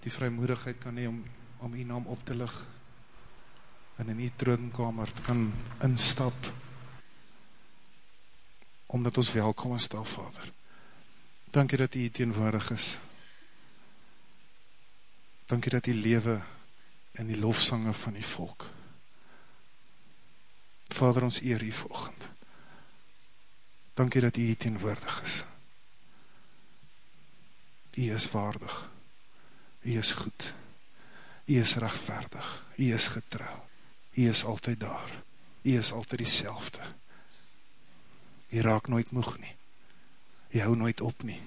die vrymoedigheid kan hee om, om die naam op te lig en in die troonkamer te kan instap omdat ons welkom is daar, Vader. Dankie dat u teenwoordig is. Dankie dat u lewe in die lofsange van die volk. Vader, ons eer u volgend. Dankie dat u teenwoordig is. U is waardig. U is goed. U is rechtvaardig. U is getrouw. U is altyd daar. U is altyd die selfde. U raak nooit moeg nie. U hou nooit op nie.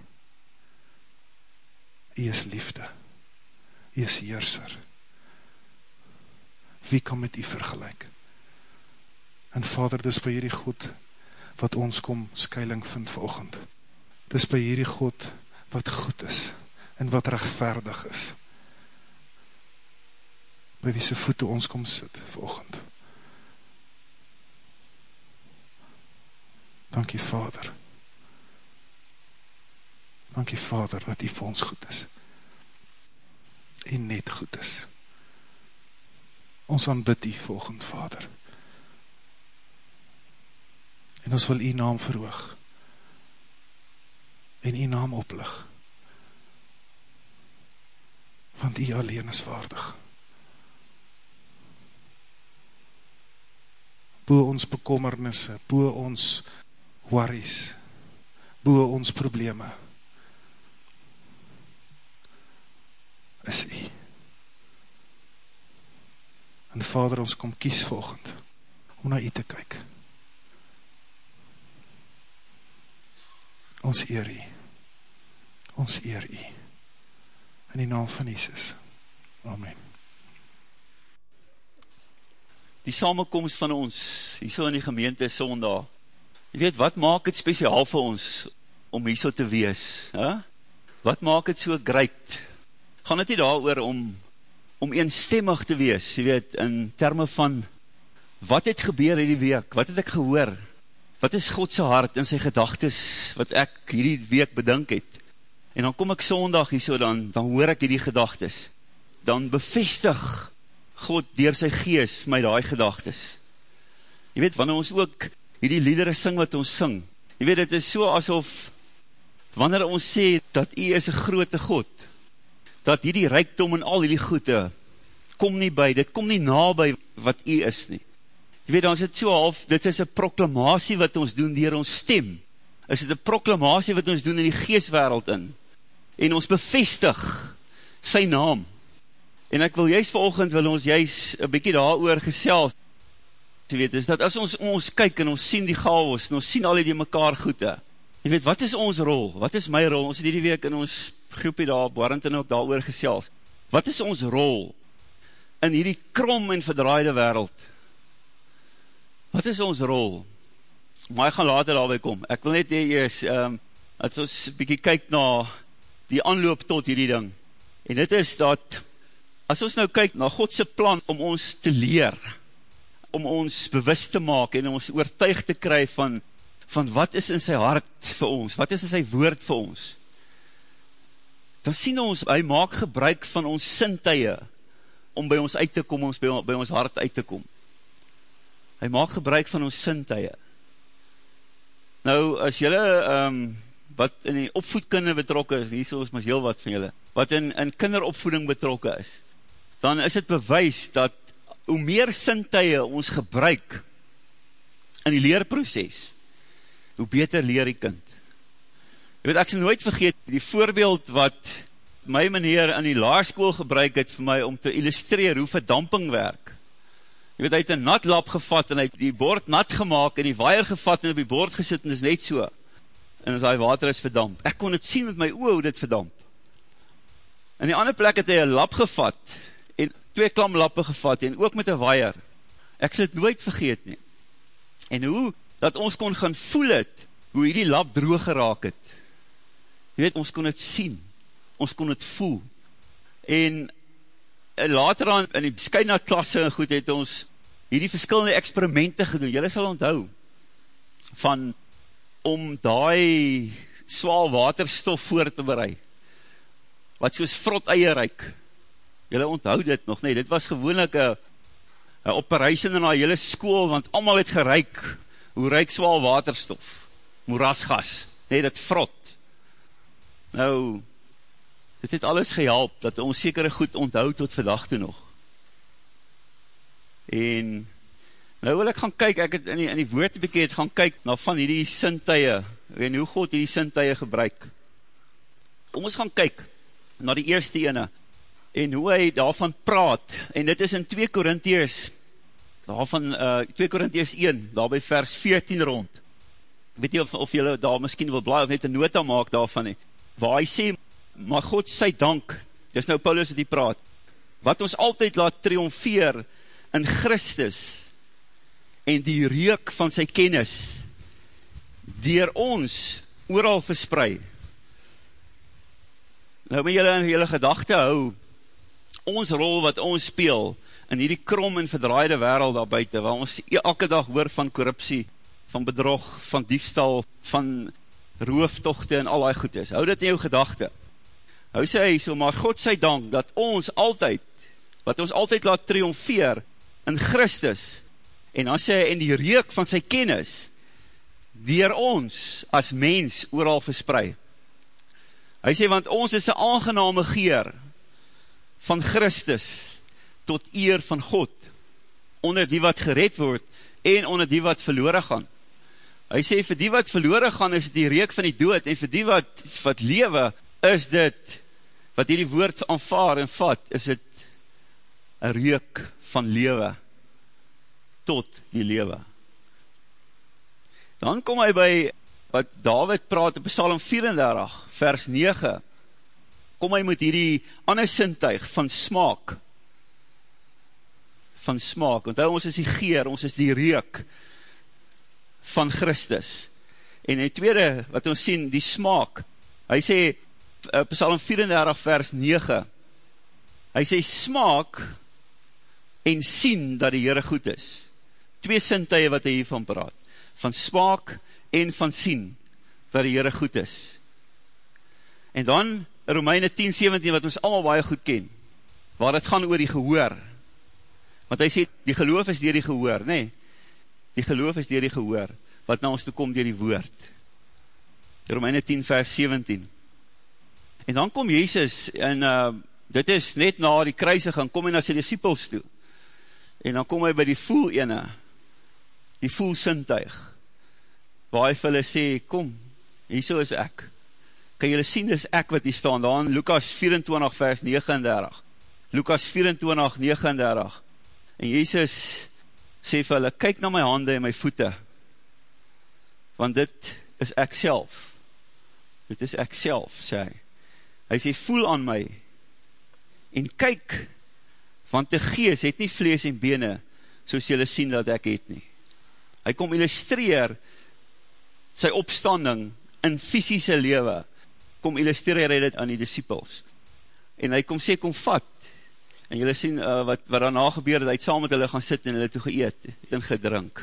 U is liefde. U is heerser. Wie kan met u vergelijk? En vader, dis by hierdie God wat ons kom skuiling vind volgend. Dis by hierdie God wat goed is en wat rechtvaardig is. By wie sy voete ons kom sit volgend. Dankie Vader. Dankie Vader dat u vir ons goed is. En net goed is. Ons aanbid u volgend Vader. En ons wil u naam verhoog. En u naam oplig. Want u alleen is waardig. Boe ons bekommernisse, boe ons worries, boe ons probleme, is u. En vader, ons kom kies volgend, om na u te kyk. Ons eer u. Ons eer u. In die naam van Jesus. Amen. Die samenkomst van ons, hier so in die gemeente sondag, Jy weet, wat maak het speciaal vir ons om hier so te wees? He? Wat maak het so great? Gaan het nie daar oor om, om eenstemmig te wees, jy weet, in termen van, wat het gebeur hierdie week? Wat het ek gehoor? Wat is Godse hart in sy gedagtes, wat ek hierdie week bedink het? En dan kom ek sondag hier so, dan, dan hoor ek hierdie gedagtes. Dan bevestig God dier sy gees my die gedagtes. Jy weet, wanneer ons ook hierdie liedere sing wat ons sing. Jy weet, het is so asof, wanneer ons sê, dat jy is een grote God, dat hierdie rijkdom en al hierdie goede, kom nie by, dit kom nie na by wat jy is nie. Jy weet, dan is het so half, dit is een proklamatie wat ons doen dier ons stem, is het een proklamatie wat ons doen in die geestwereld in, en ons bevestig sy naam, en ek wil juist volgend, wil ons juist een bykie daar oor gesels, jy weet, is dat as ons ons kyk en ons sien die chaos, en ons sien al die mekaar goede, jy weet, wat is ons rol, wat is my rol, ons het hierdie week in ons groepie daar, Warrington ook daar oor gesels, wat is ons rol, in hierdie krom en verdraaide wereld, wat is ons rol, maar ek gaan later daarby kom, ek wil net eers, um, as ons bykie kyk na die aanloop tot hierdie ding, en dit is dat, as ons nou kyk na Godse plan om ons te leer, om ons bewust te maak en ons oortuig te kry van, van wat is in sy hart vir ons, wat is in sy woord vir ons. Dan sien ons, hy maak gebruik van ons sintuie om by ons uit te kom, ons by, by ons hart uit te kom. Hy maak gebruik van ons sintuie. Nou, as jylle, um, wat in die opvoedkunde betrokken is, nie soos mas heel wat van jylle, wat in, in kinderopvoeding betrokken is, dan is het bewys dat hoe meer sintuie ons gebruik in die leerproces, hoe beter leer die kind. Jy weet, ek sal nooit vergeet die voorbeeld wat my meneer in die laarskool gebruik het vir my om te illustreer hoe verdamping werk. Jy weet, hy het een nat lap gevat en hy het die bord nat gemaakt en die waaier gevat en op die bord gesit en is net so. En as hy water is verdamp. Ek kon het sien met my oor hoe dit verdamp. In die ander plek het hy een lap gevat twee klamlappe gevat en ook met een waaier. Ek sal het nooit vergeet nie. En hoe, dat ons kon gaan voel het, hoe hierdie lap droog geraak het. Je weet, ons kon het sien, ons kon het voel. En, en later aan, in die skyna klasse en goed, het ons hierdie verskillende experimente gedoen, jylle sal onthou, van, om daai swaal waterstof voor te bereid, wat soos vrot eie reik, Julle onthou dit nog nie, dit was gewoonlik een, operation in die hele school, want allemaal het gereik, hoe reik zwaal waterstof, moerasgas, nee, dit vrot. Nou, dit het alles gehelp, dat ons sekere goed onthou tot vandag toe nog. En, nou wil ek gaan kyk, ek het in die, in die woordbekeet gaan kyk, na van die sintuie, en hoe God die sintuie gebruik. Om ons gaan kyk, na die eerste ene, en hoe hy daarvan praat, en dit is in 2 Korinties, daarvan uh, 2 Korinties 1, daar by vers 14 rond, weet nie of, of jylle daar miskien wil blaai, of net een nota maak daarvan nie, waar hy sê, maar God sy dank, dis nou Paulus wat hy praat, wat ons altyd laat triomfeer in Christus, en die reuk van sy kennis, dier ons ooral verspreid, Nou moet julle in julle gedachte hou, ons rol wat ons speel, in hierdie krom en verdraaide wereld daar buiten, waar ons elke dag hoor van korruptie, van bedrog, van diefstal, van rooftochte en al die goed is. Hou dit in jou gedachte. Hou sê hy so, maar God sê dank, dat ons altyd, wat ons altyd laat triomfeer, in Christus, en dan sê hy, in die reek van sy kennis, dier ons, as mens, ooral verspreid. Hy sê, want ons is een aangename geer van Christus tot eer van God, onder die wat gered word en onder die wat verloren gaan. Hy sê, vir die wat verloren gaan is die reek van die dood en vir die wat, wat lewe is dit, wat die woord aanvaar en vat, is dit een reek van lewe tot die lewe. Dan kom hy by wat David praat in Psalm 34, vers 9, kom hy met hierdie ander sintuig van smaak, van smaak, want ons is die geer, ons is die reek van Christus, en die tweede, wat ons sien, die smaak, hy sê, eh, Psalm 34, vers 9, hy sê, smaak en sien dat die Heere goed is, twee sintuie wat hy hiervan praat, van smaak en van sien, dat die Heere goed is. En dan, Romeine 10, 17, wat ons allemaal baie goed ken, waar het gaan oor die gehoor, want hy sê, die geloof is dier die gehoor, nee, die geloof is dier die gehoor, wat na ons toe kom dier die woord. Romeine 10, vers 17. En dan kom Jezus, en uh, dit is net na die kruising, kom hy na sy disciples toe, en dan kom hy by die voel ene, die voel sintuig, waar hy vir hulle sê, kom, hierso is ek. Kan julle sien, dis ek wat hier staan, daar in Lukas 24 vers 39. Lukas 24, 39. En Jezus sê vir hulle, kyk na my hande en my voete, want dit is ek self. Dit is ek self, sê hy. Hy sê, voel aan my, en kyk, want die gees het nie vlees en bene, soos julle sien dat ek het nie. Hy kom illustreer, sy opstanding in fysische lewe, kom illustreer hy dit aan die disciples. En hy kom sê, kom vat, en julle sien uh, wat, wat daarna gebeur, dat hy het saam met hulle gaan sit en hulle toe geëet en gedrink,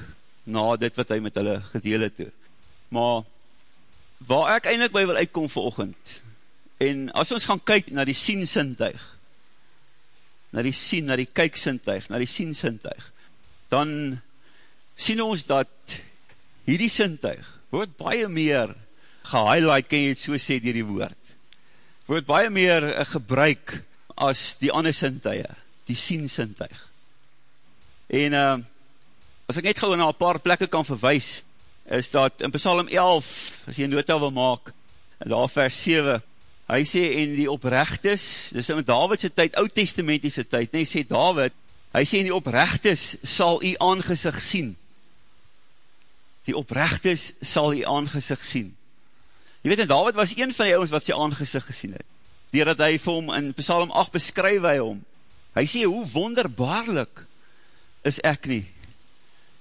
na dit wat hy met hulle gedeel het toe. Maar, waar ek eindelijk by wil uitkom vir ochend, en as ons gaan kyk na die siensintuig, na die sien, na die kyksintuig, na die siensintuig, dan sien ons dat hierdie sintuig, word baie meer gehighlight, kan jy het so sê dier die woord, word baie meer uh, gebruik as die ander sintuie, die sien sintuig. En uh, as ek net gauw na een paar plekke kan verwijs, is dat in Psalm 11, as jy een nota wil maak, en daar vers 7, hy sê, en die oprechtes, dis in Davidse tyd, oud-testamentiese tyd, nee, sê David, hy sê, en die oprechtes sal jy aangezicht sien, die oprechtes sal die aangezicht sien. Je weet, en David was een van die ouwens wat sy aangezicht gesien het, doordat hy vir hom in Psalm 8 beskryf hy hom, hy sê, hoe wonderbaarlik is ek nie,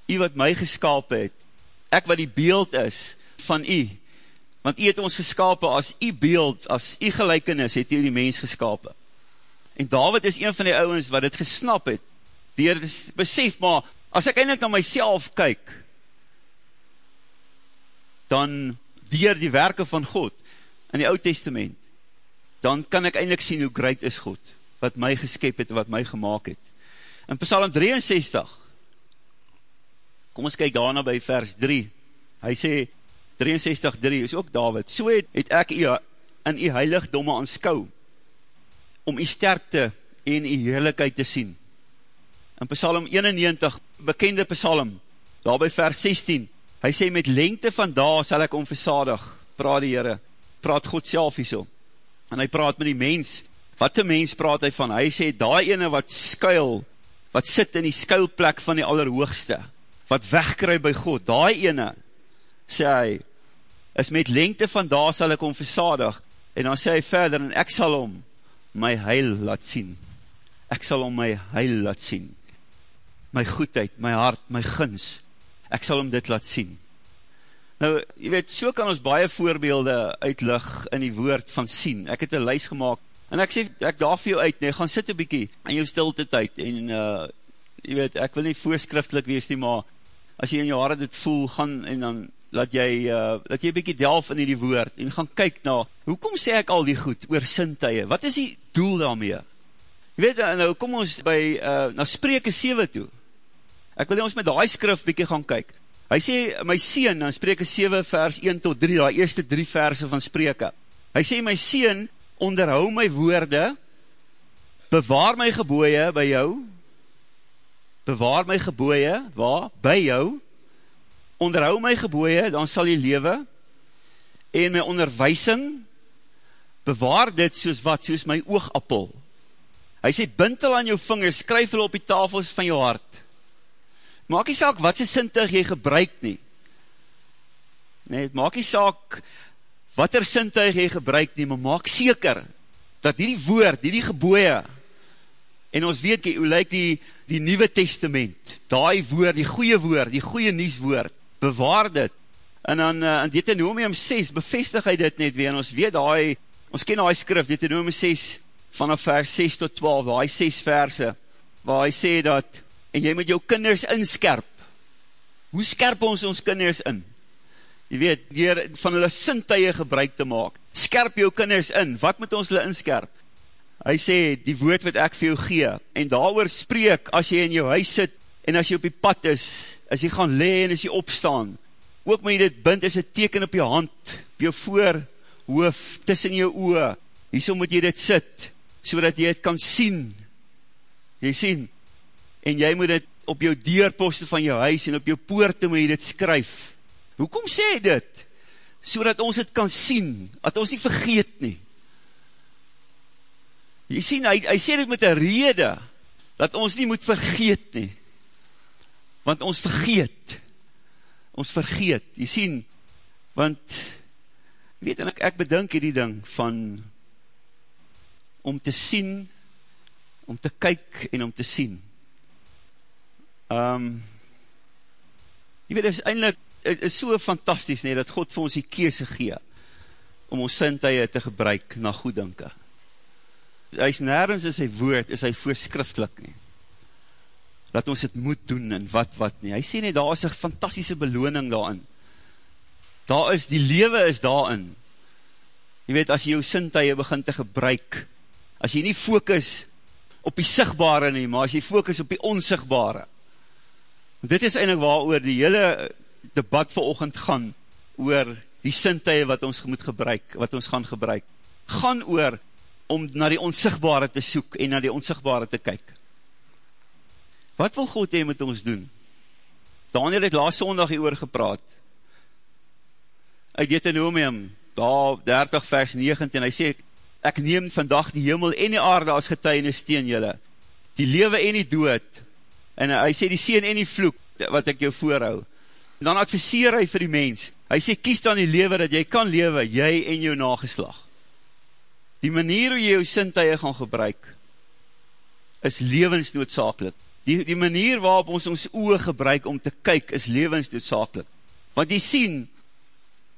u wat my geskapen het, ek wat die beeld is van u, want u het ons geskapen as u beeld, as u gelijkenis het u die mens geskapen. En David is een van die ouwens wat het gesnap het, die het besef, maar as ek eindelijk na myself kyk, dan dier die werke van God in die oud testament, dan kan ek eindelijk sien hoe groot is God. wat my geskep het, wat my gemaakt het. In Psalm 63, kom ons kyk daarna by vers 3, hy sê, 63.3 is ook David, so het, het ek u in u heiligdomme aanskou, om u sterkte en u heerlijkheid te sien. In Psalm 91, bekende Psalm, daar by vers 16, hy sê, met lengte van daar sal ek omversadig, praat die Heere, praat God self hier so, en hy praat met die mens, wat die mens praat hy van, hy sê, daai ene wat skuil, wat sit in die skuilplek van die allerhoogste, wat wegkry by God, daai ene, sê hy, is met lengte van daar sal ek om versadig, en dan sê hy verder, en ek sal om my heil laat sien, ek sal om my heil laat sien, my goedheid, my hart, my guns, ek sal om dit laat sien. Nou, jy weet, so kan ons baie voorbeelde uitlig in die woord van sien. Ek het een lys gemaakt, en ek sê, ek daar vir jou uit, nee, gaan sit een bykie in jou stilte tyd, en uh, jy weet, ek wil nie voorskriftelik wees nie, maar as jy in jou hart dit voel, gaan, en dan laat jy, uh, laat jy bykie delf in die woord, en gaan kyk na, hoekom sê ek al die goed, oor sintuie, wat is die doel daarmee? Jy weet, nou kom ons by, uh, na spreke 7 toe, ek wil ons met die skrif bykie gaan kyk, hy sê, my sien, dan spreke 7 vers 1 tot 3, die eerste 3 verse van spreke, hy sê, my sien, onderhou my woorde, bewaar my geboeie by jou, bewaar my geboeie, waar? By jou, onderhou my geboeie, dan sal jy lewe, en my onderwijsing, bewaar dit soos wat, soos my oogappel. Hy sê, bind al aan jou vingers, skryf hulle op die tafels van jou hart. Maak nie saak wat sy sintuig jy gebruik nie. Nee, maak nie saak wat er sintuig jy gebruik nie, maar maak seker, dat hierdie woord, hierdie geboeie, en ons weet, hoe lyk die, die nieuwe testament, die woord, die goeie woord, die goeie nieswoord, bewaar dit, en dan uh, in Deuteronomium 6 bevestig hy dit net weer, en ons weet die, ons ken die skrif, Deuteronomium 6, vanaf vers 6 tot 12, die 6 verse, waar hy sê dat, en jy moet jou kinders inskerp, hoe skerp ons ons kinders in? Jy weet, dier van hulle sintuie gebruik te maak, skerp jou kinders in, wat moet ons hulle inskerp? Hy sê, die woord wat ek vir jou gee, en daar spreek, as jy in jou huis sit, en as jy op die pad is, as jy gaan le en as jy opstaan, ook moet jy dit bind as een teken op jou hand, op jou voorhoof, tussen jou oe, hierso moet jy dit sit, so dat jy het kan sien, jy sien, en jy moet dit op jou deurposte van jou huis, en op jou poorte moet jy dit skryf, hoekom sê jy dit, so dat ons het kan sien, dat ons nie vergeet nie, jy sien, hy, hy sê dit met een rede, dat ons nie moet vergeet nie, want ons vergeet, ons vergeet, jy sien, want, weet en ek, ek bedink hierdie ding van, om te sien, om te kyk en om te sien. Um, jy weet, is eindelijk, het is so fantastisch nie, dat God vir ons die keese gee, om ons sintuie te gebruik na goeddinke. Hy is nergens in sy woord, is hy voorskriftelik nie dat ons het moet doen en wat wat nie. Hy sê nie, daar is een fantastische beloning daarin. Daar is, die lewe is daarin. Je weet, as jy jou sintuie begin te gebruik, as jy nie focus op die sigtbare nie, maar as jy focus op die onsigbare. Dit is eindelijk waar oor die hele debat vir ochend gaan, oor die sintuie wat ons moet gebruik, wat ons gaan gebruik. Gaan oor om na die onsigbare te soek en na die onsigbare te kyk. Wat wil God hee met ons doen? Daniel het laas sondag hier oor gepraat. Uit Deuteronomium, daar 30 vers 19, hy sê, ek neem vandag die hemel en die aarde as getuienis teen julle, die lewe en die dood, en hy sê die seen en die vloek, wat ek jou voorhou. Dan adviseer hy vir die mens, hy sê, kies dan die lewe dat jy kan lewe, jy en jou nageslag. Die manier hoe jy jou sintuie gaan gebruik, is levensnoodzakelik die, die manier waarop ons ons oog gebruik om te kyk is levensdoodzakelik. Want jy sien,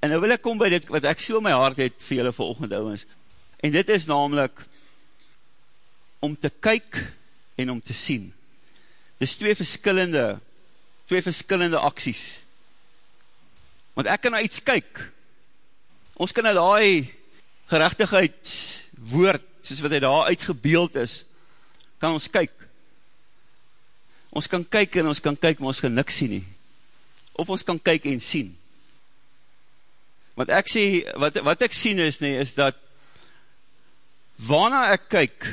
en nou wil ek kom by dit wat ek so my hart het vir julle verochend ouwens, en dit is namelijk om te kyk en om te sien. Dit is twee verskillende, twee verskillende acties. Want ek kan na iets kyk, ons kan na die gerechtigheid woord, soos wat hy daar uitgebeeld is, kan ons kyk. Ons kan kyk en ons kan kyk, maar ons kan niks sien nie. Of ons kan kyk en sien. Wat ek sê, wat, wat ek sien is nie, is dat waarna ek kyk,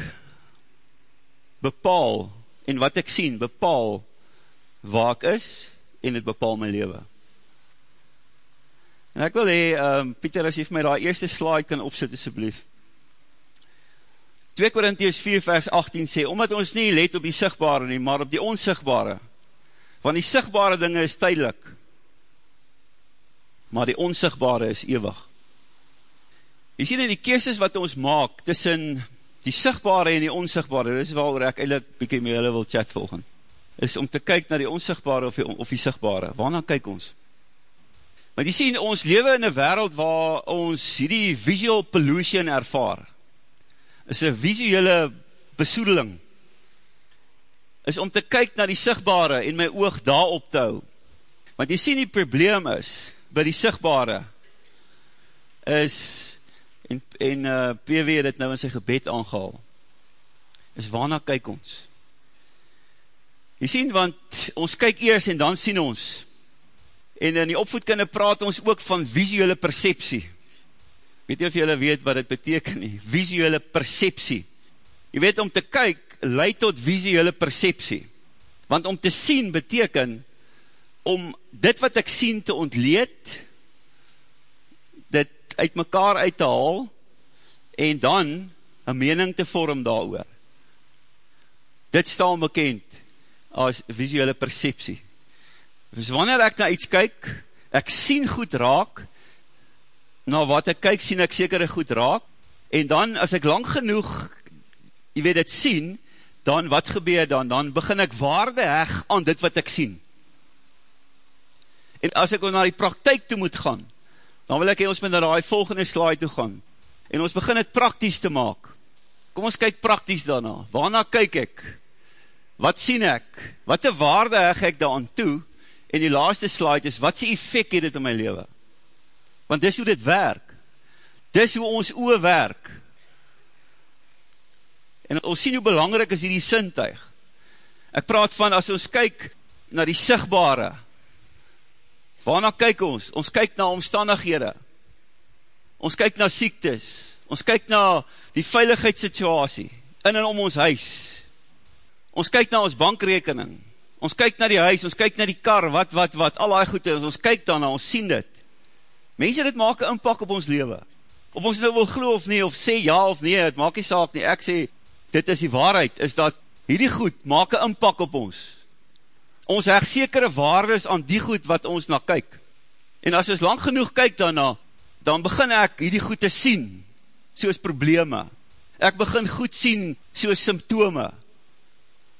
bepaal, en wat ek sien, bepaal waar ek is, en het bepaal my leven. En ek wil hee, um, Pieter, as jy vir my die eerste slide kan opsit, asjeblief. 2 Korinties 4 vers 18 sê, omdat ons nie let op die sigtbare nie, maar op die onsigbare. Want die sigbare dinge is tydelik, maar die onsigbare is ewig. Jy sien in die keeses wat ons maak, tussen die sigbare en die onsigbare, dit is waar ek eindelijk bykie met julle wil chat volgen, is om te kyk na die onsigbare of die, of die sigbare. Waarna kyk ons? Want jy sien, ons leven in een wereld waar ons die visual pollution ervaar, is een visuele besoedeling, is om te kyk na die sigbare en my oog daarop te hou. Want jy sien die probleem is, by die sigbare, is, en, en uh, eh, PW het nou in sy gebed aangehaal, is waarna kyk ons? Jy sien, want ons kyk eers en dan sien ons, en in die opvoedkunde praat ons ook van visuele perceptie, weet nie of jylle weet wat het beteken nie, visuele perceptie, jy weet om te kyk, leid tot visuele perceptie, want om te sien beteken, om dit wat ek sien te ontleed, dit uit mekaar uit te haal, en dan een mening te vorm daar oor. Dit staan bekend as visuele perceptie. Dus wanneer ek na iets kyk, ek sien goed raak, na wat ek kyk, sien ek sekere goed raak, en dan, as ek lang genoeg, jy weet het sien, dan wat gebeur dan? Dan begin ek waarde heg aan dit wat ek sien. En as ek na die praktijk toe moet gaan, dan wil ek ons met die volgende slide toe gaan, en ons begin het prakties te maak. Kom ons kyk prakties daarna. Waarna kyk ek? Wat sien ek? Wat een waarde heg ek daar aan toe? En die laaste slide is, wat die effect het in my leven? Want dis hoe dit werk. Dis hoe ons oe werk. En ons sien hoe belangrijk is hierdie sintuig. Ek praat van, as ons kyk na die sigbare, waarna kyk ons? Ons kyk na omstandighede. Ons kyk na siektes. Ons kyk na die veiligheidssituasie in en om ons huis. Ons kyk na ons bankrekening. Ons kyk na die huis, ons kyk na die kar, wat, wat, wat, al die goede, ons kyk daarna, ons sien dit. Mense, dit maak een inpak op ons leven. Of ons nou wil glo of nie, of sê ja of nee, het maak nie saak nie. Ek sê, dit is die waarheid, is dat hierdie goed maak een inpak op ons. Ons heg sekere waardes aan die goed wat ons na kyk. En as ons lang genoeg kyk daarna, dan begin ek hierdie goed te sien, soos probleme. Ek begin goed sien soos symptome.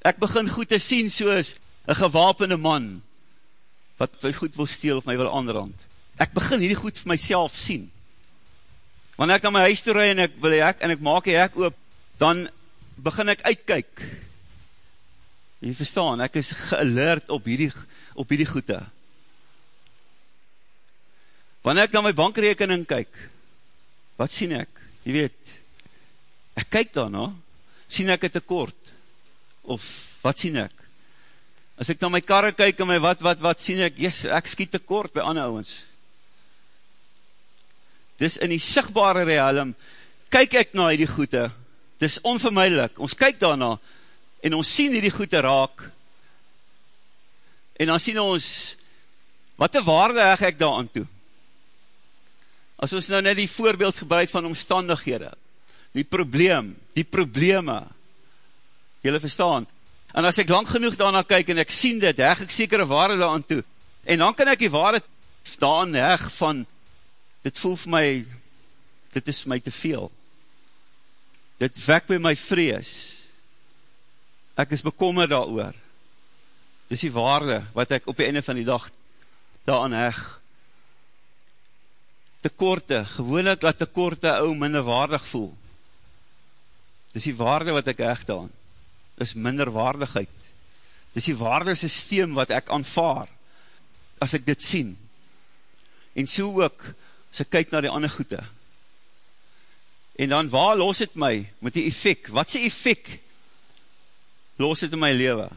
Ek begin goed te sien soos een gewapende man, wat my goed wil steel of my wil aanrand. Ek begin hierdie goed vir myself sien. Wanneer ek na my huis toe rij en ek, wil ek, en ek maak die hek oop, dan begin ek uitkyk. Jy verstaan, ek is gealert op hierdie, op hierdie goede. Wanneer ek na my bankrekening kyk, wat sien ek? Jy weet, ek kyk daarna, sien ek het tekort, of wat sien ek? As ek na my karre kyk en my wat, wat, wat sien ek, yes, ek skiet tekort by ander ouwens. Dis in die sigbare realum, kyk ek na die goede, dis onvermijdelik, ons kyk daarna, en ons sien die goede raak, en dan sien ons, wat een waarde heg ek daar aan toe? As ons nou net die voorbeeld gebruik van omstandighede, die probleem, die probleme, jylle verstaan, en as ek lang genoeg daarna kyk en ek sien dit, heg ek sekere waarde daar aan toe, en dan kan ek die waarde daaraan heg van, dit voel vir my, dit is my te veel, dit wek by my vrees, ek is bekommer daar oor, dis die waarde, wat ek op die einde van die dag, daaraan heg, tekorte, gewoonlik dat tekorte ou minder waardig voel, dis die waarde wat ek hecht aan, dis minder waardigheid, dis die waardesysteem wat ek aanvaar, as ek dit sien, en so ook, as ek kyk na die ander goede, en dan waar los het my met die effect, wat is die effect los het in my leven.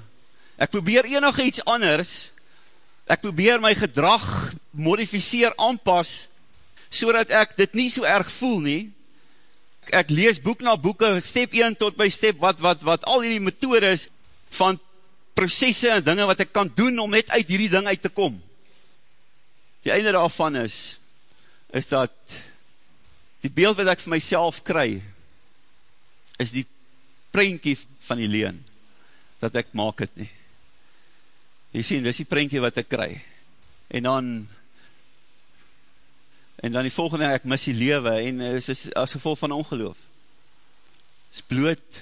Ek probeer enig iets anders, ek probeer my gedrag modificeer, aanpas, so ek dit nie so erg voel nie, ek lees boek na boeke, step 1 tot by step, wat, wat, wat, al die methodes van processe en dinge wat ek kan doen om net uit hierdie ding uit te kom. Die einde daarvan is, is dat die beeld wat ek vir myself kry, is die prentjie van die leen, dat ek maak het nie. Jy sien, dis die prentjie wat ek kry. En dan, en dan die volgende, ek mis die lewe, en is, is as gevolg van ongeloof. Is bloot,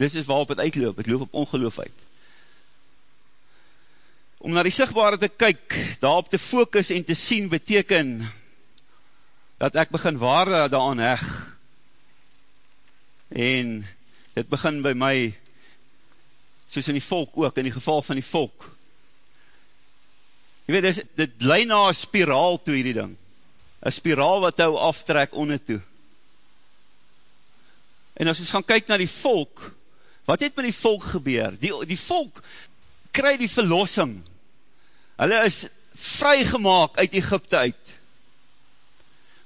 dis is waarop het uitloop, het loop op ongeloof uit. Om na die sigtbare te kyk, daarop te focus en te sien, beteken, dat ek begin waarde daaraan heg, en dit begin by my, soos in die volk ook, in die geval van die volk, jy weet, dit, dit leid na een spiraal toe hierdie ding, een spiraal wat hou aftrek onder toe, en as ons gaan kyk na die volk, wat het met die volk gebeur, die, die volk, kry die verlossing, hulle is vrygemaak uit Egypte uit,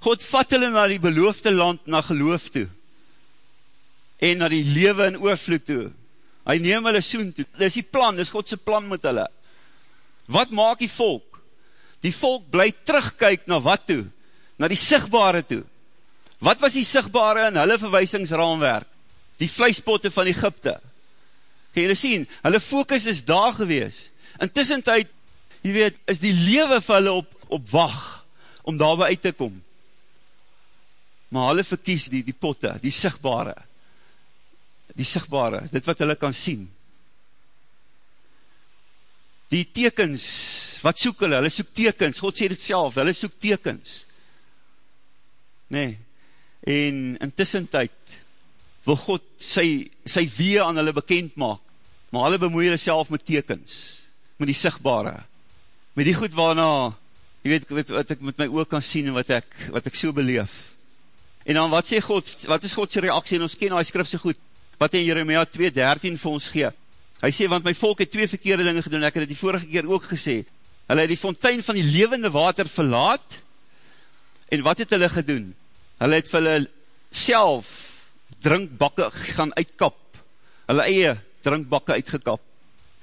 God vat hulle na die beloofde land, na geloof toe, en na die lewe in oorvloed toe. Hy neem hulle soen toe. Dit is die plan, dit is Godse plan met hulle. Wat maak die volk? Die volk bly terugkyk na wat toe? Na die sigtbare toe. Wat was die sigtbare in hulle verwysingsraamwerk? Die vleispotte van Egypte. Kan julle sien, hulle focus is daar gewees. Intussen tyd, jy weet, is die lewe vir hulle op, op wacht, om daarby uit te kom. Maar hulle verkies die, die potte, die sigtbare die sigtbare, dit wat hulle kan sien. Die tekens, wat soek hulle? Hulle soek tekens, God sê dit self, hulle soek tekens. Nee, en intussen tyd, wil God sy, sy wee aan hulle bekend maak, maar hulle bemoei hulle self met tekens, met die sigtbare, met die goed waarna, jy weet, wat, wat ek met my oog kan sien, en wat ek, wat ek so beleef. En dan wat sê God, wat is Godse reaksie, en ons ken die skrif so goed, wat in Jeremia 2.13 vir ons gee. Hy sê, want my volk het twee verkeerde dinge gedoen, ek het die vorige keer ook gesê, hulle het die fontein van die levende water verlaat, en wat het hulle gedoen? Hulle het vir hulle self drinkbakke gaan uitkap, hulle eie drinkbakke uitgekap,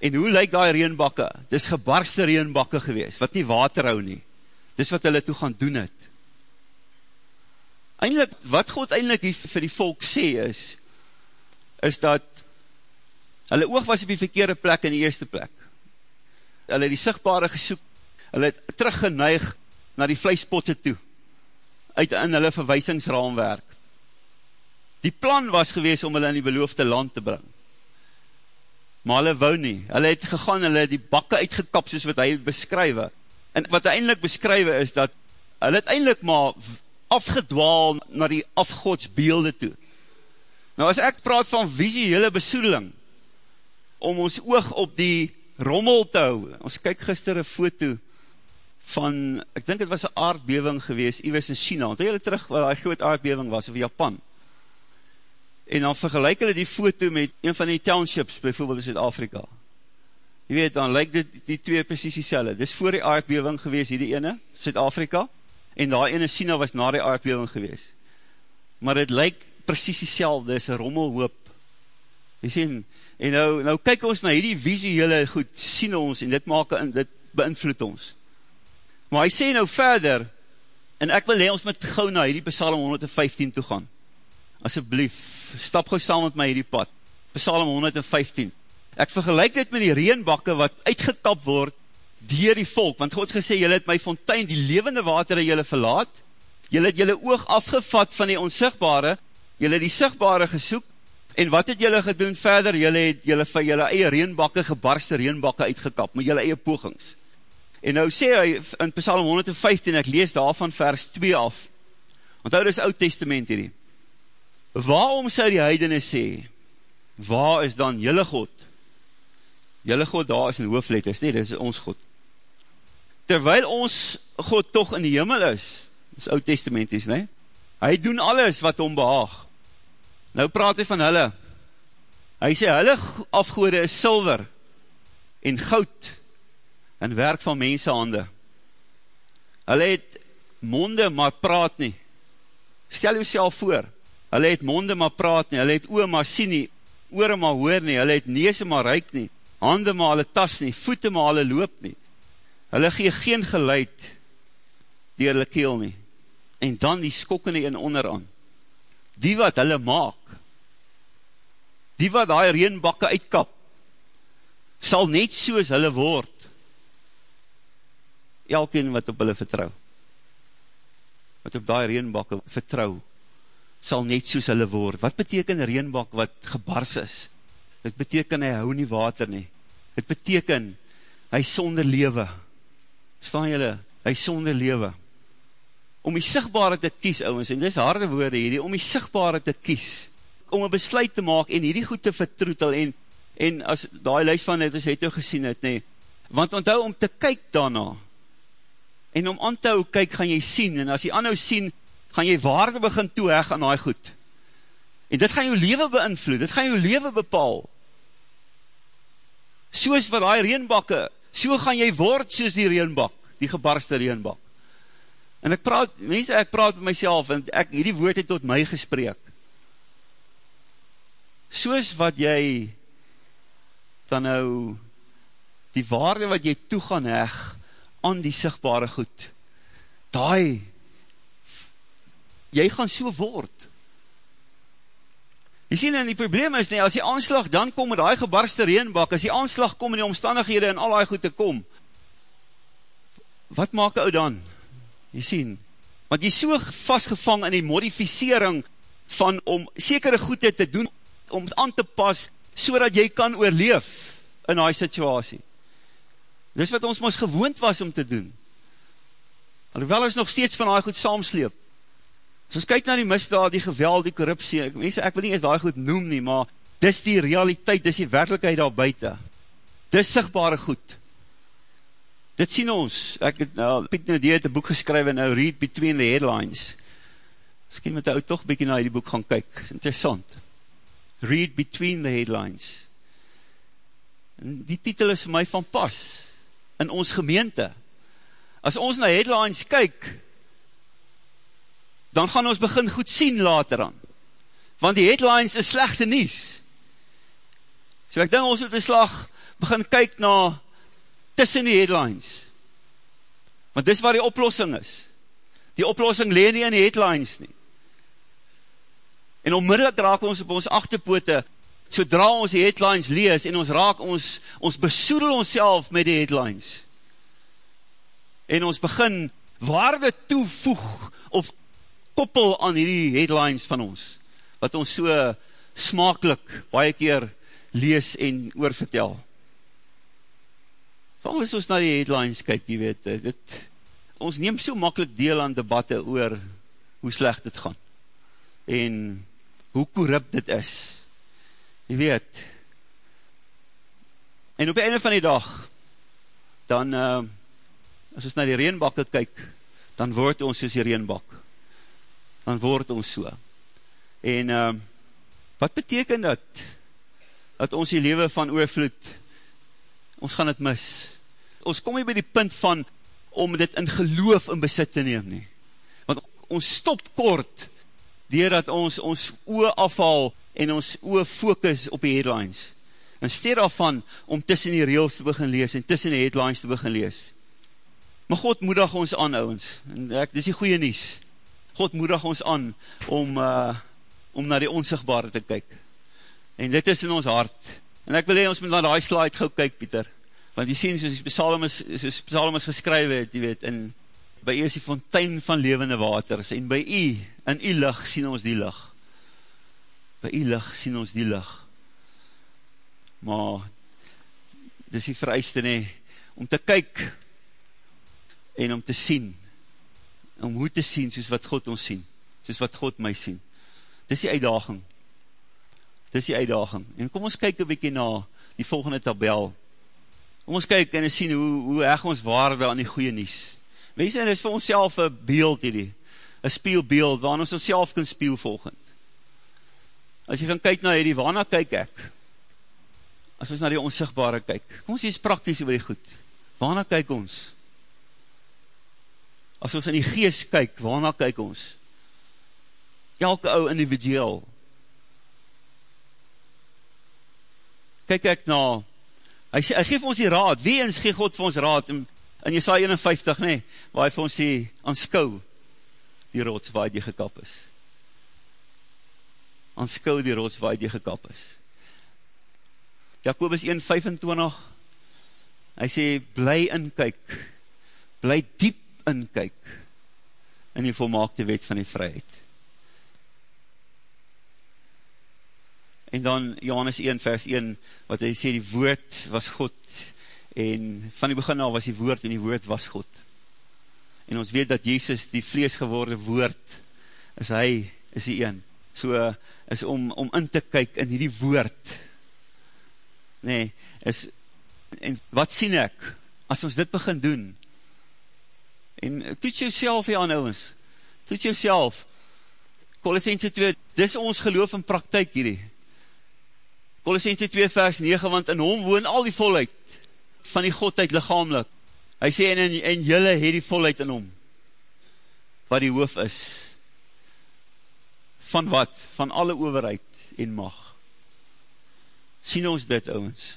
en hoe lyk die reenbakke? Dis gebarste reenbakke gewees, wat nie water hou nie, dis wat hulle toe gaan doen het. Eindelijk, wat God eindelijk vir die volk sê is, is dat hulle oog was op die verkeerde plek in die eerste plek. Hulle het die sigtbare gesoek, hulle het teruggeneig na die vleispotte toe, uit in hulle verwysingsraamwerk. Die plan was gewees om hulle in die beloofde land te bring. Maar hulle wou nie. Hulle het gegaan, hulle het die bakke uitgekap soos wat hy het beskrywe. En wat hy eindelijk beskrywe is dat hulle het eindelijk maar afgedwaal na die afgodsbeelde toe. Nou as ek praat van visuele besoedeling, om ons oog op die rommel te hou, ons kyk gister een foto van, ek dink het was een aardbeving gewees, iwis in China, want hy terug, waar die groot aardbeving was, of Japan, en dan vergelijk hulle die foto met een van die townships, bijvoorbeeld in Zuid-Afrika, jy weet, dan lyk dit die twee precies die selle, dis voor die aardbeving gewees, hier die ene, Zuid-Afrika, en daar ene China was na die aardbeving gewees, maar het lyk precies die selfde, is een rommelhoop. Jy sien, en nou, nou kyk ons na hierdie visuele goed, sien ons, en dit maak, dit beïnvloed ons. Maar hy sê nou verder, en ek wil hee ons met gauw na hierdie Psalm 115 toe gaan. Asseblief, stap gauw saam met my hierdie pad. Psalm 115. Ek vergelijk dit met die reenbakke wat uitgekap word dier die volk, want God gesê, jylle het my fontein, die levende water jylle verlaat, jylle het jylle oog afgevat van die onsigbare, jylle die sigtbare gesoek, en wat het jylle gedoen verder, jylle het jylle van jylle eie reenbakke, gebarste reenbakke uitgekap, met jylle eie pogings. En nou sê hy, in Psalm 115, ek lees daarvan vers 2 af, want hou dis oud testament hierdie, waarom sou die heidene sê, waar is dan jylle God? Jylle God daar is in hoofletters, nee, dit is ons God. Terwyl ons God toch in die hemel is, dis oud testament is, nee, hy doen alles wat hom behaag, Nou praat hy van hulle. Hy sê, hulle afgoede is silver en goud en werk van mense hande. Hulle het monde, maar praat nie. Stel jou voor, hulle het monde, maar praat nie. Hulle het oor, maar sien nie. Oore, maar hoor nie. Hulle het neese, maar ruik nie. Hande, maar hulle tas nie. Voete, maar hulle loop nie. Hulle gee geen geluid dier hulle keel nie. En dan die skokkende een onderaan. Die wat hulle maak, die wat die reenbakke uitkap, sal net soos hulle word, elkeen wat op hulle vertrou, wat op die reenbakke vertrou, sal net soos hulle word. Wat beteken reenbak wat gebars is? Dit beteken hy hou nie water nie. Dit beteken hy sonder lewe. Staan jylle? Hy sonder lewe. Om die sigtbare te kies, ouwens, en dis harde woorde hierdie, om die sigtbare te kies, om een besluit te maak en hierdie goed te vertroetel en, en as die lijst van het is, het jou gesien het, nee, want onthou om te kyk daarna en om aan te hou kyk, gaan jy sien en as jy aanhou sien, gaan jy waarde begin toeheg aan die goed. En dit gaan jou leven beïnvloed, dit gaan jou leven bepaal. Soos wat die reenbakke, so gaan jy word soos die reenbak, die gebarste reenbak en ek praat, mense, ek praat met myself en ek, hierdie woord het tot my gespreek soos wat jy dan nou die waarde wat jy toe gaan heg aan die sigtbare goed, daai jy gaan so word. Jy sien, en die probleem is nie, as die aanslag dan kom met die gebarste reenbak, as die aanslag kom in die omstandighede en al die goed te kom, wat maak ou dan? Jy sien, want jy so vastgevang in die modificering van om sekere goede te doen, om aan te pas, so dat jy kan oorleef in die situasie. Dis wat ons ons gewoond was om te doen. Alhoewel ons nog steeds van die goed saamsleep. As ons kyk na die misdaad, die geweld, die korruptie, ek, mense, ek wil nie eens die goed noem nie, maar dis die realiteit, dis die werkelijkheid daar buiten. Dis sigtbare goed. Dit sien ons, ek het, nou, Piet Nodee het een boek geskryf en nou read between the headlines. Misschien moet ou toch bykie na die boek gaan kyk, interessant. Read between the headlines. En die titel is vir my van pas, in ons gemeente. As ons na headlines kyk, dan gaan ons begin goed sien later aan. Want die headlines is slechte nies. So ek denk ons moet die slag begin kyk na tussen die headlines. Want dis waar die oplossing is. Die oplossing leen nie in die headlines nie. En onmiddellik raak ons op ons achterpoote, sodra ons die headlines lees, en ons raak ons, ons besoedel ons met die headlines. En ons begin waarde toevoeg, of koppel aan die headlines van ons, wat ons so smakelijk baie keer lees en oorvertel. Vooral as ons na die headlines kyk, jy weet, dit, ons neem so makkelijk deel aan debatte oor hoe slecht dit gaan. En hoe korrupt dit is. Jy weet. En op die einde van die dag, dan, uh, as ons na die reenbakke kyk, dan word ons soos die reenbak. Dan word ons so. En, uh, wat beteken dat, dat ons die lewe van oorvloed, ons gaan het mis. Ons kom hier by die punt van, om dit in geloof in besit te neem nie. Want ons stop kort, dier dat ons ons oor afhaal, en ons oor focus op die headlines. In steed daarvan, om tussen die reels te begin lees, en tussen die headlines te begin lees. Maar God moedig ons aan, ouwens, en ek, dis die goeie nies. God moedig ons aan, om, uh, om na die onsigbare te kyk. En dit is in ons hart. En ek wil hee, ons moet na die slide gauw kyk, Pieter. Want jy sien, soos die psalm is, soos die psalm is geskrywe jy weet, en by u is die fontein van levende waters, en by u, in u lig, sien ons die lig. By u lig, sien ons die lig. Maar, dis die vereiste nie, om te kyk, en om te sien, om hoe te sien, soos wat God ons sien, soos wat God my sien. Dis die uitdaging. Dis die uitdaging. En kom ons kyk een bykie na die volgende tabel. Kom ons kyk en sien hoe, hoe erg ons waarde aan die goeie nies. Wees en is vir ons self een beeld hierdie, een spielbeeld, waarin ons ons self kan spiel volgend. As jy gaan kyk na hierdie, waarna kyk ek? as ons na die onsigbare kyk, kom ons wees prakties oor die goed, waarna kyk ons? As ons in die geest kyk, waarna kyk ons? Elke ou individueel. Kyk ek na, hy, sê, hy geef ons die raad, wie eens geef God vir ons raad, in, in Jesaja 51, nee, waar hy vir ons sê, aanskou die rots waar hy gekap is. Aanskou die rots waar hy gekap is. Jacobus 1,25, hy sê, bly inkyk, bly diep inkyk, in die volmaakte wet van die vryheid. En dan Johannes 1 vers 1, wat hy sê, die woord was God, en van die begin al was die woord, en die woord was God. En ons weet dat Jezus die vlees geworden woord, is hy, is die een. So, is om, om in te kyk in die woord, nee, is, en wat sien ek, as ons dit begin doen, en toets jou self hier aan ouwens, toets jou self, Colossense 2, dis ons geloof in praktijk hierdie, Colossense 2 vers 9, want in hom woon al die volheid, van die Godheid lichamelik, hy sê, en, en, en jylle het die volheid in hom, wat die hoof is, van wat? Van alle overheid en mag, sien ons dit, ouwens,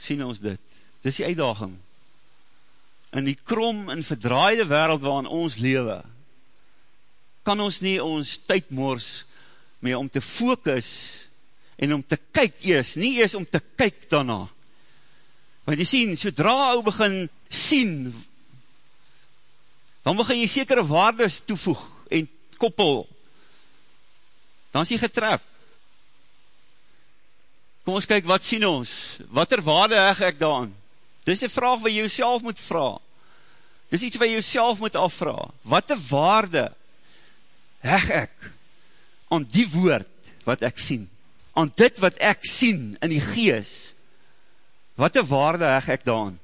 sien ons dit, dis die uitdaging, in die krom en verdraaide wereld waarin ons lewe, kan ons nie ons tyd moors mee om te focus en om te kyk ees, nie ees om te kyk daarna. Want jy sien, sodra ou begin sien, dan begin jy sekere waardes toevoeg en koppel, dan is jy getrap. Kom ons kyk, wat sien ons? Wat er waarde heg ek daan? Dit is een vraag wat jy jouself moet vraag. Dit is iets wat jy jouself moet afvraag. Wat er waarde heg ek aan die woord wat ek sien? Aan dit wat ek sien in die gees? Wat er waarde heg ek daan?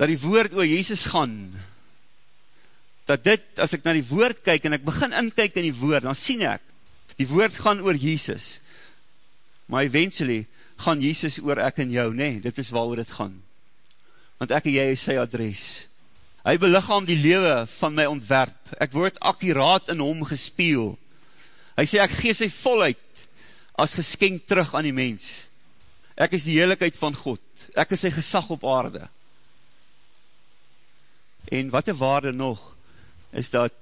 Dat die woord oor Jezus gaan, dat dit, as ek na die woord kyk en ek begin inkyk in die woord, dan sien ek, die woord gaan oor Jezus maar eventually gaan Jesus oor ek en jou, nee, dit is waar dit gaan. Want ek en jy is sy adres. Hy belichaam die lewe van my ontwerp. Ek word akkuraat in hom gespiel. Hy sê, ek gee sy volheid as geskenk terug aan die mens. Ek is die heerlijkheid van God. Ek is sy gesag op aarde. En wat die waarde nog, is dat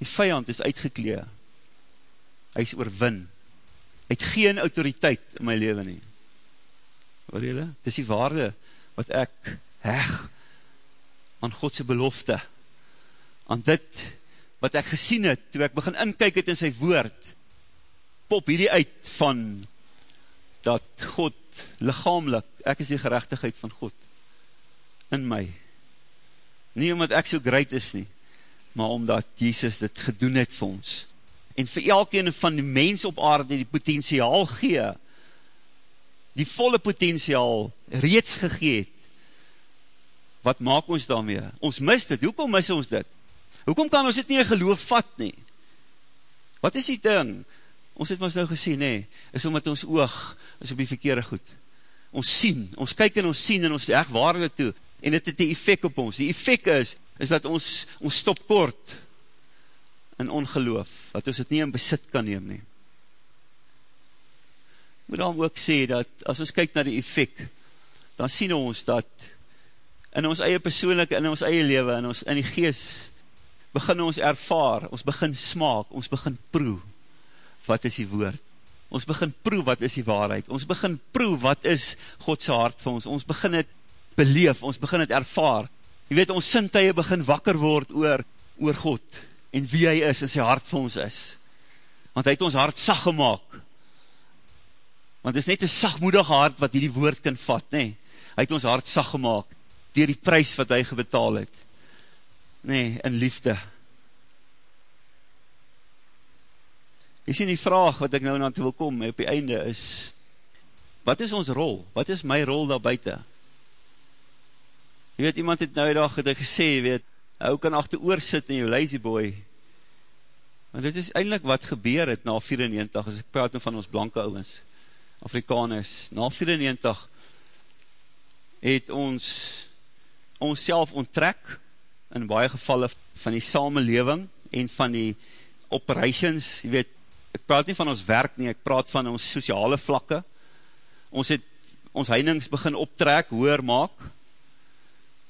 die vijand is uitgekleed. Hy is oorwin het geen autoriteit in my leven nie. Hoor jylle? Het is die waarde wat ek heg aan Godse belofte, aan dit wat ek gesien het, toe ek begin inkyk het in sy woord, pop hierdie uit van dat God lichamelik, ek is die gerechtigheid van God in my. Nie omdat ek so great is nie, maar omdat Jesus dit gedoen het vir ons en vir elkeen van die mens op aarde die potentiaal gee, die volle potentiaal reeds gegeet, wat maak ons daarmee? Ons mis dit, hoekom mis ons dit? Hoekom kan ons dit nie geloof vat nie? Wat is die ding? Ons het ons nou gesien, nee, is omdat ons oog is op die verkeerde goed. Ons sien, ons kyk en ons sien en ons echt waarde toe, en dit het die effect op ons. Die effect is, is dat ons, ons stop kort, in ongeloof, dat ons het nie in besit kan neem nie. Ek moet dan ook sê, dat as ons kyk na die effect, dan sien ons dat in ons eie persoonlijke, in ons eie leven, in, ons, in die gees, begin ons ervaar, ons begin smaak, ons begin proe, wat is die woord, ons begin proe wat is die waarheid, ons begin proe wat is Godse hart vir ons, ons begin het beleef, ons begin het ervaar, jy weet, ons sintuie begin wakker word oor, oor God, en wie hy is en sy hart vir ons is. Want hy het ons hart sag gemaakt. Want het is net een sagmoedige hart wat hy die woord kan vat, nee. Hy het ons hart sag gemaakt, dier die prijs wat hy gebetaal het. Nee, in liefde. Jy sien die vraag wat ek nou na toe wil kom, op die einde is, wat is ons rol? Wat is my rol daar buiten? Jy weet, iemand het nou die dag het gesê, weet, ou kan achter oor sit in jou lazy boy, want dit is eindelijk wat gebeur het na 94, as ek praat nou van ons blanke ouwens, Afrikaners, na 94, het ons ons self onttrek, in baie gevalle van die samenleving, en van die operations, jy weet, ek praat nie van ons werk nie, ek praat van ons sociale vlakke, ons het ons heinings begin optrek, hoer maak,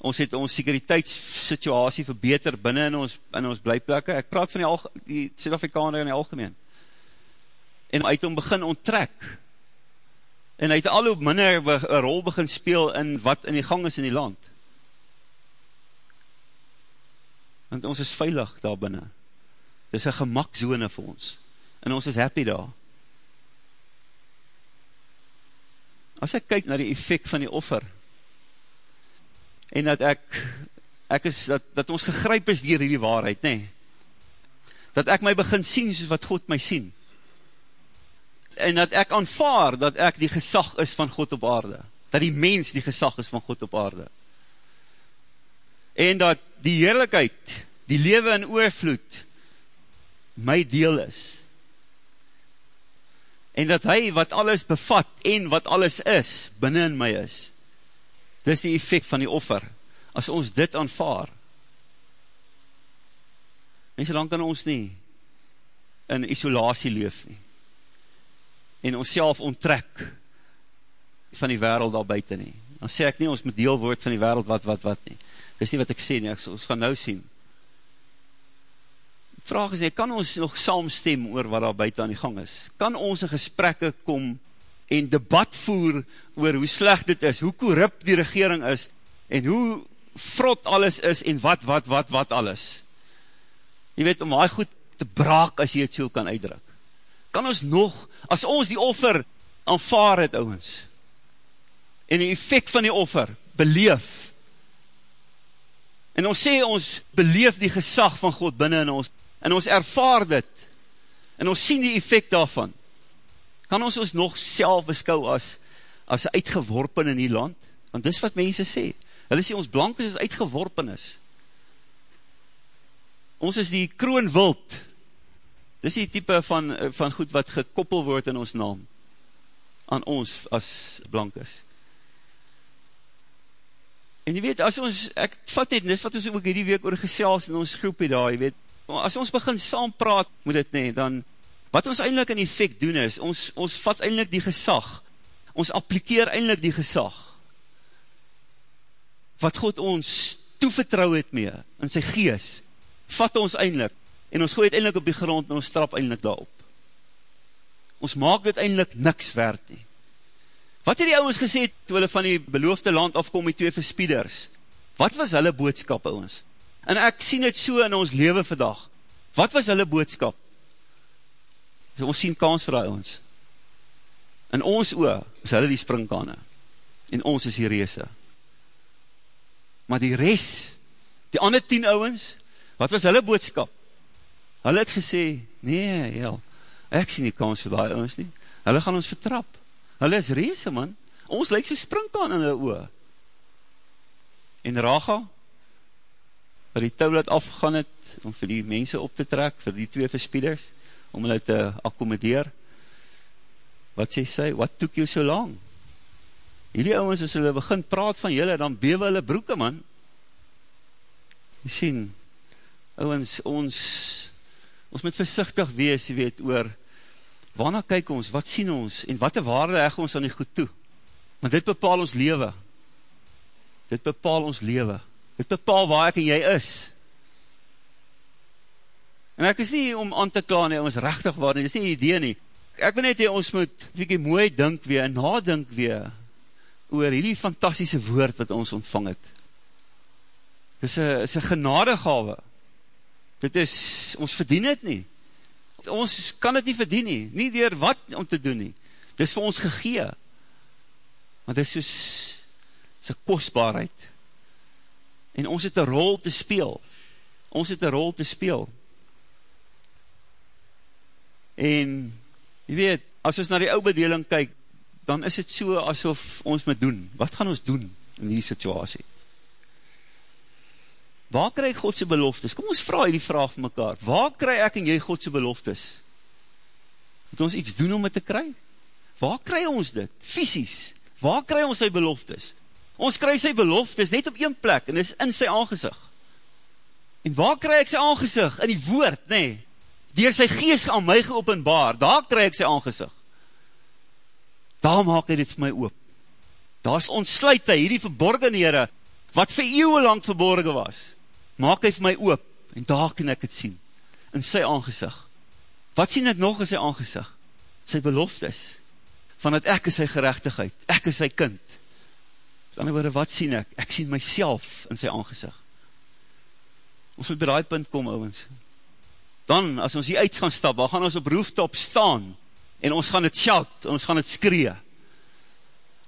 ons het ons sekuriteitssituasie verbeter binnen in ons, in ons blijplekke, ek praat van die, die Zuid-Afrikaner in die algemeen, en uit hom begin onttrek, en hy het al hoe minder een rol begin speel in wat in die gang is in die land, want ons is veilig daar binnen, dit is een gemakzone vir ons, en ons is happy daar, as ek kyk na die effect van die offer, en dat ek, ek is, dat, dat ons gegryp is dier die waarheid, nee, dat ek my begin sien soos wat God my sien, en dat ek aanvaar dat ek die gesag is van God op aarde, dat die mens die gesag is van God op aarde, en dat die heerlijkheid, die lewe in oorvloed, my deel is, en dat hy wat alles bevat, en wat alles is, binnen my is, dis die effect van die offer, as ons dit aanvaar, mense dan kan ons nie, in isolatie leef nie, en ons self onttrek, van die wereld daar buiten nie, dan sê ek nie, ons moet deel word van die wereld, wat, wat, wat nie, dis nie wat ek sê nie, ons gaan nou sien, vraag is nie, kan ons nog saamstem oor wat daar buiten aan die gang is? Kan ons in gesprekke kom en debat voer oor hoe slecht dit is, hoe korrupt die regering is, en hoe frot alles is, en wat, wat, wat, wat alles? Je weet, om hy goed te braak, as jy het so kan uitdruk. Kan ons nog, as ons die offer aanvaar het, ouwens, en die effect van die offer, beleef, en ons sê ons beleef die gesag van God binnen in ons, en ons ervaar dit, en ons sien die effect daarvan, kan ons ons nog self beskou as, as uitgeworpen in die land, want dis wat mense sê, hulle sê ons blankes is uitgeworpen is, ons is die kroonwild, dis die type van, van goed wat gekoppel word in ons naam, aan ons as blankes, en jy weet, as ons, ek vat net, dis wat ons ook hierdie week oor gesels in ons groepie daar, jy weet, as ons begin saam praat moet dit nie, dan wat ons eindelijk in effect doen is, ons, ons vat eindelijk die gesag, ons applikeer eindelijk die gesag, wat God ons toevertrouw het mee, in sy gees, vat ons eindelijk, en ons gooi het eindelijk op die grond, en ons strap eindelijk daarop. Ons maak dit eindelijk niks werd nie. Wat het die ouwens gesê, toe hulle van die beloofde land afkom, die twee verspieders? Wat was hulle boodskap, ouwens? En ek sien het so in ons leven vandag. Wat was hulle boodskap? So ons sien kans vir ons. In ons oor is hulle die springkane. En ons is die reese. Maar die res, die ander tien ouwens, wat was hulle boodskap? Hulle het gesê, nee, jyl, ek sien die kans vir die ouwens nie. Hulle gaan ons vertrap. Hulle is reese, man. Ons lyk so springkane in hulle oor. En Rachel, wat die touw laat afgegaan het, om vir die mense op te trek, vir die twee verspieders, om hulle te accommodeer, wat sê sy, wat toek jou so lang? Hierdie ouwens, as hulle begin praat van julle, dan bewe hulle broeke, man. Jy sien, ouwens, ons, ons moet versichtig wees, jy weet, oor, waarna kyk ons, wat sien ons, en wat een waarde leg ons aan die goed toe? Want dit bepaal ons leven. Dit bepaal ons leven dit bepaal waar ek en jy is. En ek is nie om aan te klaan nie, ons rechtig waar nie, dit is nie idee nie. Ek wil net hier, ons moet wiekie mooi dink weer, en nadink weer, oor hierdie fantastische woord wat ons ontvang het. Dit is een, is een genadegave. Dit is, ons verdien het nie. Ons kan het nie verdien nie, nie dier wat om te doen nie. Dit is vir ons gegee. Maar dit is soos, is een kostbaarheid en ons het een rol te speel, ons het een rol te speel, en, jy weet, as ons na die oude bedeling kyk, dan is het so asof ons moet doen, wat gaan ons doen in die situasie? Waar krijg Godse beloftes? Kom ons vraag die vraag van mekaar, waar krijg ek en jy Godse beloftes? Moet ons iets doen om het te kry? Waar kry ons dit? Fysies. Waar kry ons sy beloftes? Ons kry sy beloftes net op een plek, en is in sy aangezig. En waar kry ek sy aangezig? In die woord, nee. Door sy geest aan my geopenbaar, daar kry ek sy aangezig. Daar maak hy dit vir my oop. Daar ontsluit hy hierdie verborgenhede, wat vir eeuwe lang verborgen was, maak hy vir my oop, en daar kan ek het sien, in sy aangezig. Wat sien ek nog in sy aangezig? Sy beloftes, van dat ek is sy gerechtigheid, ek is sy kind. Met ander woorde, wat sien ek? Ek sien myself in sy aangezig. Ons moet by die punt kom, ouwens. Dan, as ons hier uit gaan stap, dan gaan ons op rooftop staan, en ons gaan het shout, en ons gaan het skree.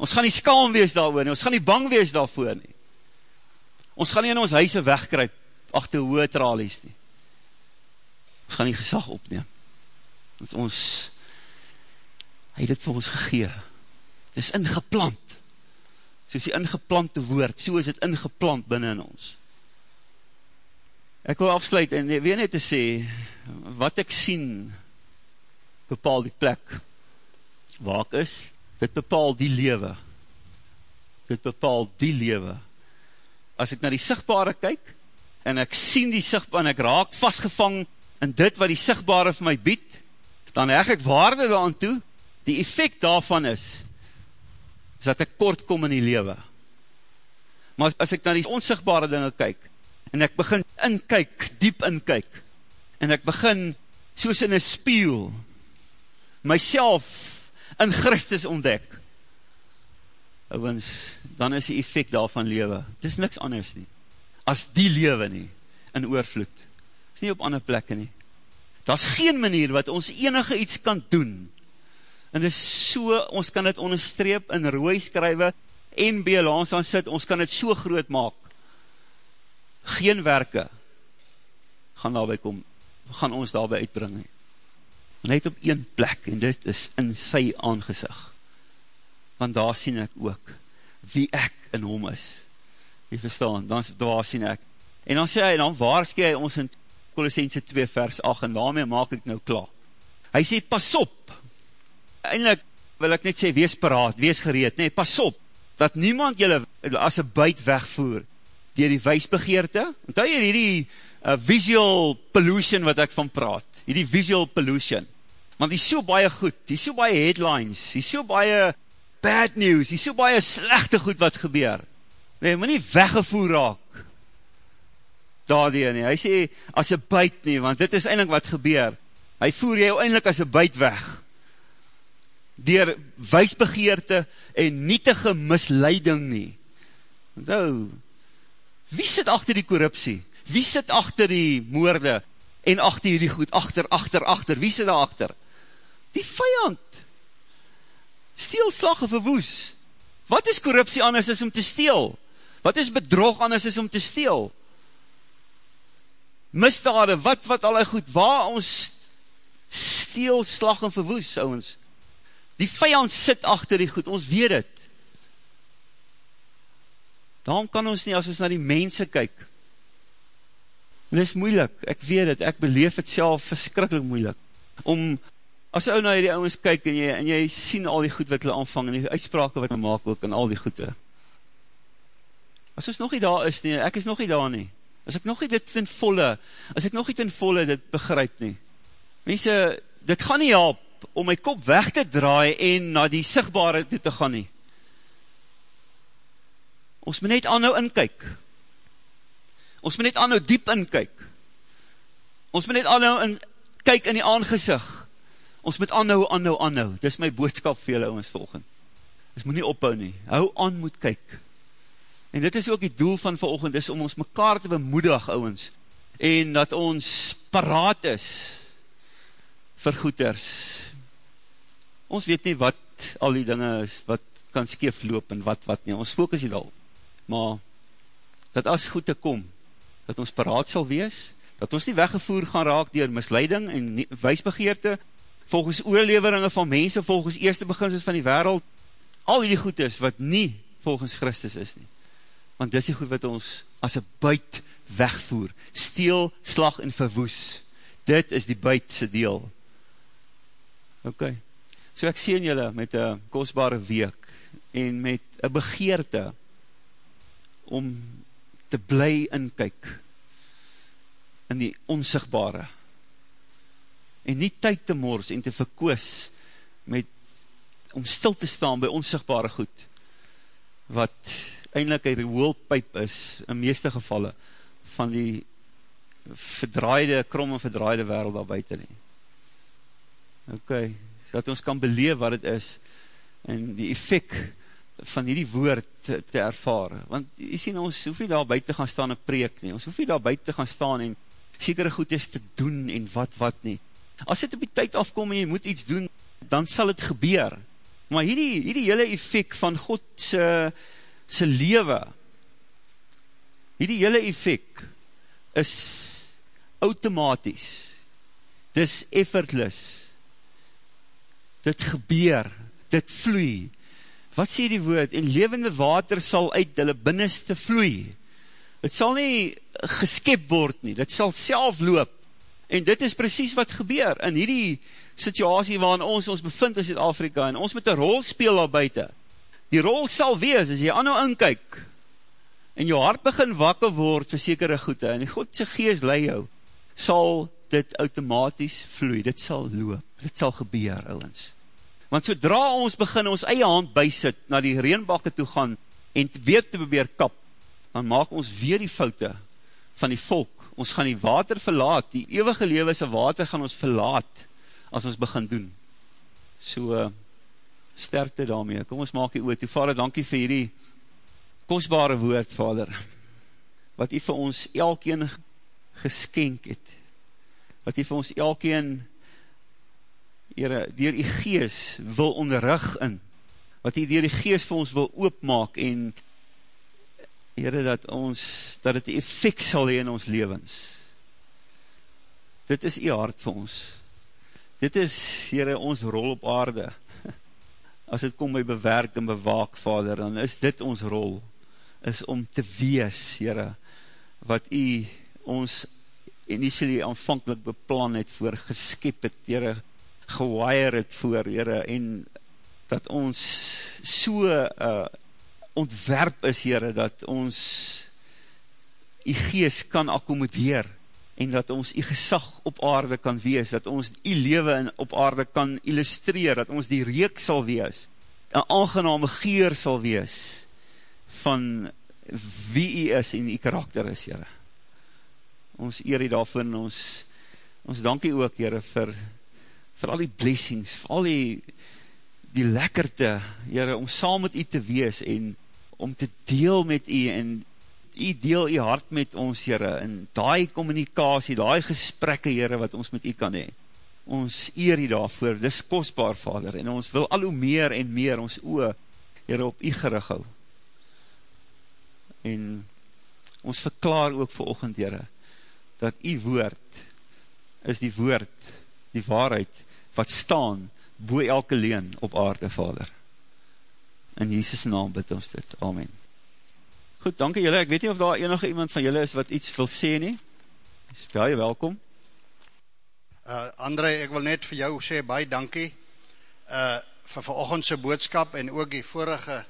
Ons gaan nie skaam wees daar nie, ons gaan nie bang wees daarvoor nie. Ons gaan nie in ons huise wegkryp, achter hoë tralies nie. Ons gaan nie gesag opneem. Want ons, hy het het vir ons gegee. Het is ingeplant. Soos die ingeplante woord, so is het ingeplant binnen in ons. Ek wil afsluit en weer net te sê, wat ek sien, bepaal die plek waar ek is, dit bepaal die lewe. Dit bepaal die lewe. As ek na die sigtbare kyk, en ek sien die sigtbare, en ek raak vastgevang in dit wat die sigtbare vir my bied, dan heg ek waarde daaraan toe, die effect daarvan is, is dat ek kort kom in die lewe. Maar as, ek na die onsigbare dinge kyk, en ek begin inkyk, diep inkyk, en ek begin soos in een spiel, myself in Christus ontdek, ouwens, dan is die effect daarvan lewe, het is niks anders nie, as die lewe nie, in oorvloed, het is nie op ander plekke nie, daar is geen manier wat ons enige iets kan doen, en dit is so, ons kan het onderstreep in rooi skrywe, en by laans aan sit, ons kan het so groot maak, geen werke, gaan daarby kom, gaan ons daarby uitbring net op een plek, en dit is in sy aangezig, want daar sien ek ook, wie ek in hom is, jy verstaan, dan daar sien ek, en dan sê hy, dan waarske hy ons in Colossense 2 vers 8, en daarmee maak ek nou klaar, hy sê, pas op, eindelijk wil ek net sê, wees paraat, wees gereed, nee, pas op, dat niemand jylle as een buit wegvoer, dier die wijsbegeerte, want hy hierdie uh, visual pollution wat ek van praat, hierdie visual pollution, want die so baie goed, die so baie headlines, die so baie bad news, die so baie slechte goed wat gebeur, nee, moet nie weggevoer raak, daardie nie, hy sê, as een buit nie, want dit is eindelijk wat gebeur, hy voer jou eindelijk as een buit weg, dier wijsbegeerte en nietige misleiding nie, nou, wie sit achter die korruptie, wie sit achter die moorde, en achter die goed, achter, achter, achter, wie sit daar achter, die vijand, steel, slag of verwoes, wat is korruptie anders is om te steel, wat is bedrog anders is om te steel, misdade, wat, wat al goed, waar ons steel, slag en verwoes, ouwens, die vijand sit achter die goed, ons weet het, daarom kan ons nie, as ons na die mense kyk, en dit is moeilik, ek weet het, ek beleef het self verskrikkelijk moeilik, om as ou na die ouwens kyk, en jy, en jy sien al die goed wat hulle aanvang, en die uitsprake wat hulle maak ook, en al die goede. As ons nog nie daar is nie, ek is nog nie daar nie. As ek nog nie dit ten volle, as ek nog nie ten volle dit begryp nie. Mense, dit gaan nie help, om my kop weg te draai, en na die sigbare toe te gaan nie. Ons moet net aanhou inkyk. Ons moet net aanhou diep inkyk. Ons moet net aanhou in, kyk in die aangezicht ons moet anhou, anhou, anhou, dis my boodskap vir julle ons volgend, ons moet nie ophou nie, hou aan moet kyk, en dit is ook die doel van volgend, is om ons mekaar te bemoedig, ouwens, en dat ons paraat is, vir goeders, ons weet nie wat al die dinge is, wat kan skeef loop, en wat, wat nie, ons focus nie al, maar, dat as goed te kom, dat ons paraat sal wees, dat ons nie weggevoer gaan raak, dier misleiding en wijsbegeerte, volgens oorleveringe van mense, volgens eerste beginsels van die wereld, al die goed is, wat nie volgens Christus is nie. Want dis die goed wat ons as een buit wegvoer, steel, slag en verwoes. Dit is die buitse deel. Ok. So ek sien julle met een kostbare week en met een begeerte om te bly inkyk in die onsigbare en nie tyd te mors en te verkoos met om stil te staan by onsigbare goed wat eindelijk een rewolpijp is in meeste gevalle van die verdraaide, krom en verdraaide wereld daar buiten nie. Ok, so dat ons kan beleef wat het is en die effect van hierdie woord te, te ervaar. Want jy sien, ons hoef nie daar buiten gaan staan en preek nie, ons hoef nie daar buiten gaan staan en sekere goed is te doen en wat wat nie. As dit op die tyd afkom en jy moet iets doen, dan sal het gebeur. Maar hierdie, hierdie hele effect van God se, se lewe, hierdie hele effect is automatisch. Dis effortless. Dit gebeur, dit vloei. Wat sê die woord? En levende water sal uit hulle binneste vloei. Het sal nie geskep word nie, dit sal self loop. En dit is precies wat gebeur in hierdie situasie waarin ons ons bevind in Zuid-Afrika en ons met een rol speel daar buiten. Die rol sal wees, as jy aan nou inkyk en jou hart begin wakker word vir sekere goede en die Godse geest lei jou, sal dit automatisch vloei, dit sal loop, dit sal gebeur, ouwens. Want sodra ons begin ons eie hand bysit, na die reenbakke toe gaan, en weer te probeer kap, dan maak ons weer die foute van die volk, ons gaan die water verlaat, die eeuwige lewese water gaan ons verlaat, as ons begin doen. So, sterkte daarmee, kom ons maak die oor toe, vader, dankie vir hierdie kostbare woord, vader, wat hy vir ons elkeen geskenk het, wat hy vir ons elkeen, Heere, dier die gees wil onderrug in, wat hy dier die gees vir ons wil oopmaak, en Heere, dat ons, dat het die effect sal hee in ons levens. Dit is die hart vir ons. Dit is, Heere, ons rol op aarde. As het kom by bewerk en bewaak, Vader, dan is dit ons rol, is om te wees, Heere, wat u ons initially aanvankelijk beplan het voor, geskip het, Heere, gewaier het voor, Heere, en dat ons so uh, ontwerp is, Heere, dat ons die geest kan akkomodeer, en dat ons die gesag op aarde kan wees, dat ons die lewe op aarde kan illustreer, dat ons die reek sal wees, een aangename geer sal wees, van wie jy is en die karakter is, Heere. Ons eer jy daarvoor, en ons, ons dank jy ook, Heere, vir, vir al die blessings, vir al die, die lekkerte, Heere, om saam met jy te wees, en om te deel met u en u deel u hart met ons, Heere, en die communicatie, die gesprekke, Heere, wat ons met u kan hee. Ons eer u daarvoor, dis kostbaar, Vader, en ons wil al hoe meer en meer ons oe, Heere, op u gerig hou. En ons verklaar ook vir ochend, Heere, dat u woord is die woord, die waarheid, wat staan, boe elke leen op aarde, Vader. In Jesus naam bid ons dit. Amen. Goed, dankie julle. Ek weet nie of daar enige iemand van julle is wat iets wil sê nie. Spel jy welkom. Uh, André, ek wil net vir jou sê, baie dankie uh, vir veroogendse boodskap en ook die vorige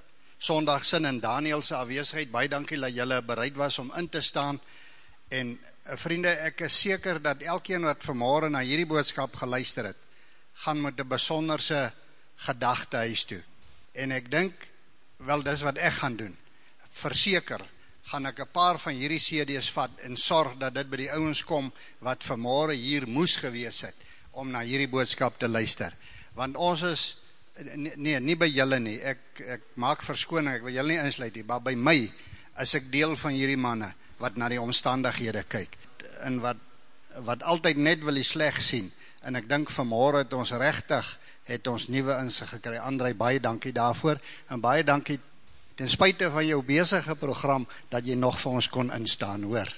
sondagsin in Danielse afweesheid. Baie dankie dat julle bereid was om in te staan. En uh, vriende, ek is seker dat elkeen wat vanmorgen na hierdie boodskap geluister het, gaan met die besonderse gedachte huis toe. En ek dink, wel dis wat ek gaan doen, verseker, gaan ek een paar van hierdie CD's vat, en sorg dat dit by die ouwens kom, wat vanmorgen hier moes gewees het, om na hierdie boodskap te luister, want ons is, nee, nie by julle nie, ek, ek maak verskoning, ek wil julle nie insluit nie, maar by my, is ek deel van hierdie manne, wat na die omstandighede kyk, en wat, wat altyd net wil die sleg sien, en ek dink vanmorgen het ons rechtig, het ons nieuwe inzicht gekry. André, baie dankie daarvoor, en baie dankie ten spuite van jou bezige program, dat jy nog vir ons kon instaan, hoor.